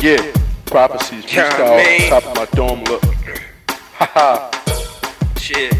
Yeah, prophecies, Yeah, freestyle, man. top of my dome look. Haha, Shit.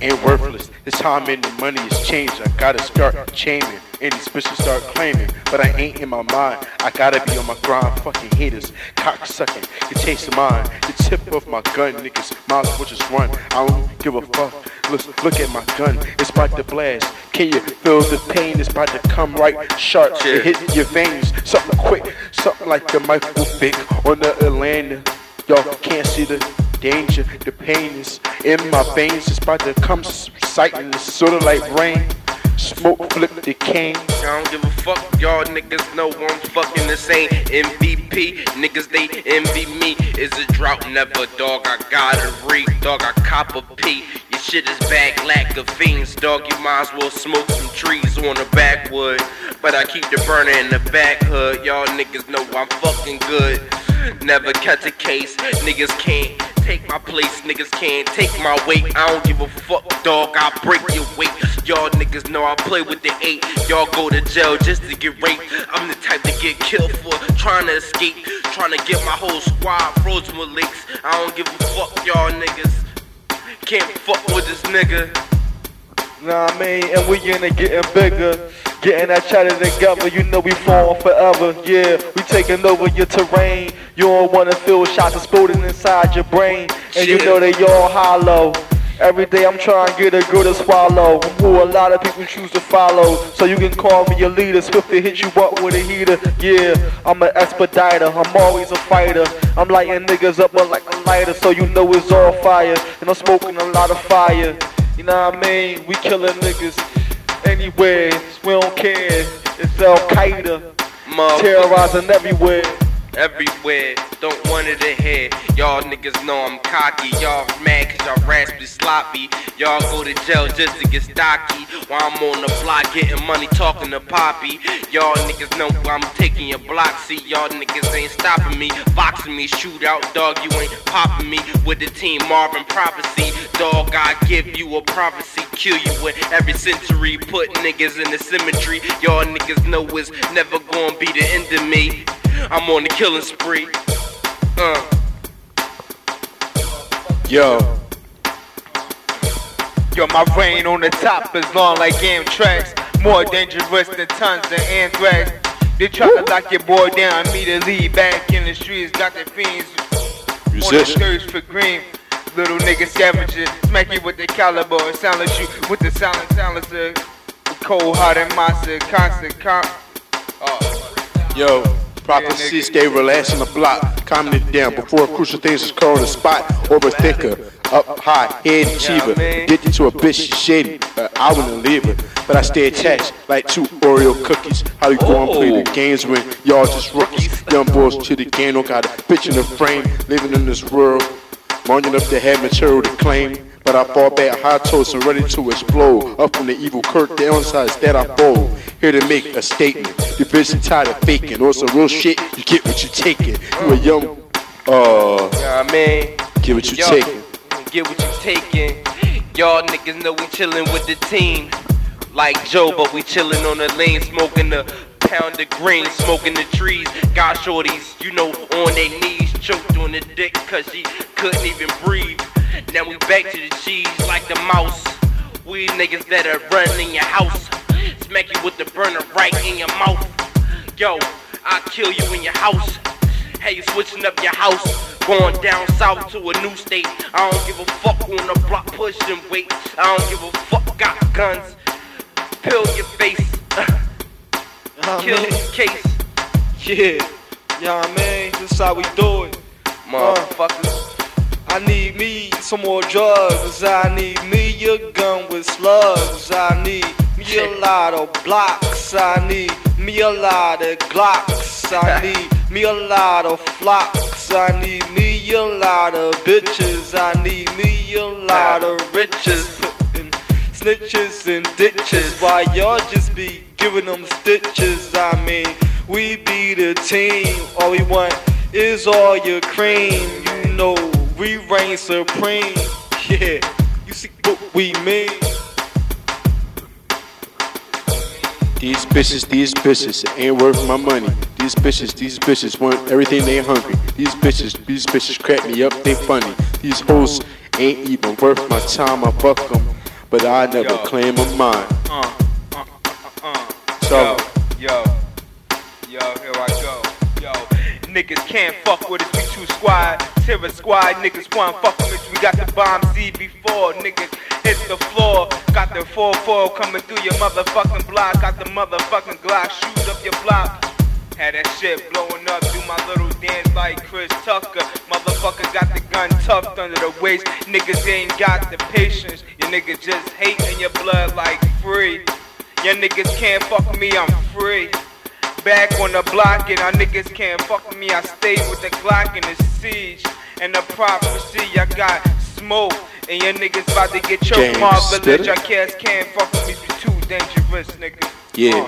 ain't worthless. This time and the money is changed. I gotta start chaining. And these bitches start claiming, but I ain't in my mind. I gotta be on my grind, fucking haters, cock sucking, you chasing mine. The tip of my gun, niggas, miles will just run. I don't give a fuck. Look, look at my gun, it's about to blast. Can you feel the pain? It's about to come right sharp and hit your veins. Something quick, something like the Michael Vick on the Atlanta. Y'all can't see the danger, the pain is in my veins. It's about to come sighting, it's sorta like rain. Smoke flip the cane. I don't give a fuck, y'all niggas know I'm fucking the same MVP. Niggas they envy me. Is a drought never, dog. I gotta read, dog. I cop a P. Shit is back, lack of fiends, dog. You might as well smoke some trees on the backwood. But I keep the burner in the back hood. Y'all niggas know I'm fucking good. Never catch a case, niggas can't take my place, niggas can't take my weight. I don't give a fuck, dog. I break your weight. Y'all niggas know I play with the eight. Y'all go to jail just to get raped. I'm the type to get killed for trying to escape, trying to get my whole squad frozen with licks. I don't give a fuck, y'all niggas. Can't fuck with this nigga. Nah, I mean, and we in it getting bigger. Getting that chatter together, you know we falling forever. Yeah, we taking over your terrain. You don't wanna feel shots exploding inside your brain. And you know they all hollow. Every day I'm trying to get a girl to swallow. Who a lot of people choose to follow. So you can call me your leader. Swift to hit you up with a heater. Yeah, I'm an expediter. I'm always a fighter. I'm lighting niggas up but like a lighter. So you know it's all fire. And I'm smoking a lot of fire. You know what I mean? We killing niggas anywhere. We don't care. It's Al Qaeda. Motherfucker. Terrorizing everywhere. Everywhere. Don't want it ahead. Y'all niggas know I'm cocky. Y'all mad cause y'all raspy sloppy. Y'all go to jail just to get stocky. While I'm on the block getting money talking to Poppy. Y'all niggas know I'm taking your block. See, y'all niggas ain't stopping me. Boxing me, shoot out, dog. You ain't popping me with the team Marvin Prophecy. Dog, I give you a prophecy. Kill you with every century. Put niggas in the cemetery. Y'all niggas know it's never gonna be the end of me. I'm on the killing spree. Uh. Yo, Yo, my reign on the top is long like Amtrak's. More dangerous than tons of anthrax. They try to lock your boy down, lead back in the streets. Got the fiends on the musician. skirts for green. Little nigga savages, smack you with the caliber, silence you with the silent silencer. Cold hearted monster, constant comp. Yo, Yeah, nigga. stay relaxed on the block, calming it down before crucial things is curl the spot. Overthinker, up high, head achiever, addicted to a bitch she's shady. Uh, I wouldn't leave her, but I stay attached like two Oreo cookies. How you go and play the games when y'all just rookies? Young boys to the game, don't got a bitch in the frame, living in this world. Long enough to have material to claim. But I fall back high toast and ready to explode. Up from the evil Kirk the downsides that I fold. Here to make a statement. Bitch is tired of faking. Or some real shit, you get what you taking. You a young, uh, Yeah, man. get what you Yo, taking. Get what you taking. Y'all niggas know we chillin' with the team. Like Joe, but we chillin' on the lane, smoking the pound of green, smoking the trees. Got shorties, you know, on their knees, choked on the dick, cause she couldn't even breathe. Now we back to the cheese like the mouse. We niggas that are running in your house. Smack you with the burner right in your mouth. Yo, I kill you in your house. Hey, you switching up your house, going down south to a new state. I don't give a fuck on the block pushing weight. I don't give a fuck, got guns. Pill your face, kill your case, Yeah, yeah, man, this is how we do it. motherfuckers. Uh. I need me some more drugs. I need me a gun with slugs. I need me a lot of blocks. I need me a lot of glocks. I need me a lot of flocks. I need me a lot of bitches. I need me a lot of riches. Putting snitches in ditches Why y'all just be giving them stitches. I mean, we be the team. All we want is all your cream. You know, we reign supreme. Yeah, you see what we mean. These bitches, these bitches ain't worth my money. These bitches, these bitches want everything they hungry. These bitches, these bitches crack me up, they funny. These hoes ain't even worth my time. I fuck them, but I never Yo. claim a mine. Uh, uh, uh. So- yo, niggas can't fuck with us, we two squad. Terror squad, niggas want fuck with us. We got the bomb Z4, niggas hit the floor. Got the 4-4 coming through your motherfucking block. Got the motherfucking Glock, shoot up your block. Had that shit blowing up, do my little dance like Chris Tucker. Motherfucker got the gun tucked under the waist. Niggas ain't got the patience. Your niggas just hating your blood like free. Your niggas can't fuck me, I'm free. Back on the block and our niggas can't fuck with me. I stay with the Glock and the siege. And the prophecy, I got smoke. And your niggas about to get choked. My village. I cast can't fuck with me. You too dangerous, nigga. Yeah.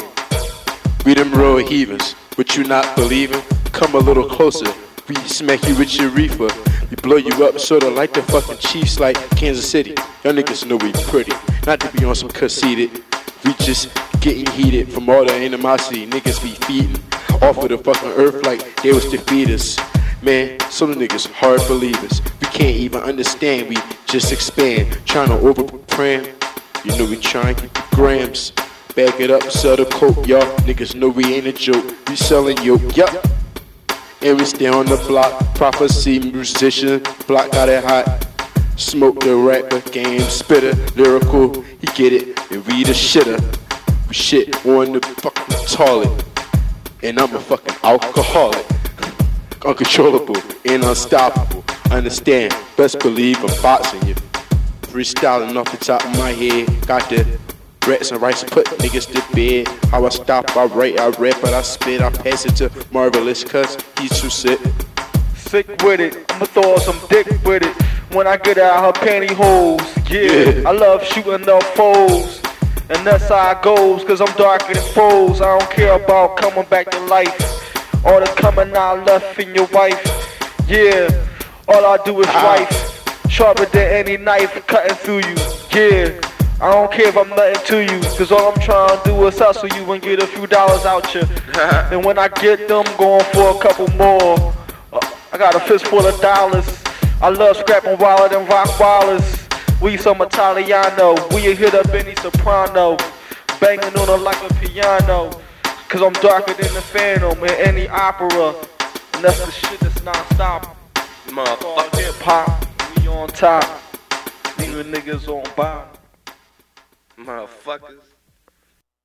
We them real heathens. What you not believing? Come a little closer. We smack you with your reefer. We blow you up sorta like the fucking Chiefs, like Kansas City. Y'all niggas know we pretty. Not to be on some conceited. We just getting heated from all the animosity niggas be feeding off of the fucking earth like they was defeaters. Man, some niggas hard believers. We can't even understand. We just expand, trying to over prepare. You know we trying to get the grams. Back it up, sell the coke, y'all. Niggas know we ain't a joke. We selling yoke, yup. And we stay on the block. Prophecy, musician, block got it hot. Smoke the rapper, game spitter, lyrical, he get it. And we the shitter. Shit on the fucking toilet. And I'm a fucking alcoholic. Uncontrollable and unstoppable. Understand, best believe I'm boxing you. Freestyling off the top of my head. Got the rats and rice, put niggas to bed. How I stop, I write, I rap, but I spit. I pass it to Marvelous, cause he's too sick. Sick with it, I'ma throw some dick with it. When I get out her pantyhose, yeah. Yeah. I love shooting up foes. And that's how it goes, cause I'm darker than foes. I don't care about coming back to life. Or the coming out left in your wife. Yeah, all I do is wife. Sharper than any knife cutting through you. Yeah. I don't care if I'm nothing to you, cause all I'm trying to do is hustle you and get a few dollars out you. and when I get them, going for a couple more. Uh, I got a fistful of dollars. I love scrapping wilder than rock wallers. We some Italiano. We hit up any soprano. Banging on her like a piano. Cause I'm darker than the phantom in any opera. And that's the shit that's non-stop. Motherfucker. Hip hop, we on top. Leaving niggas on bottom. Motherfuckers.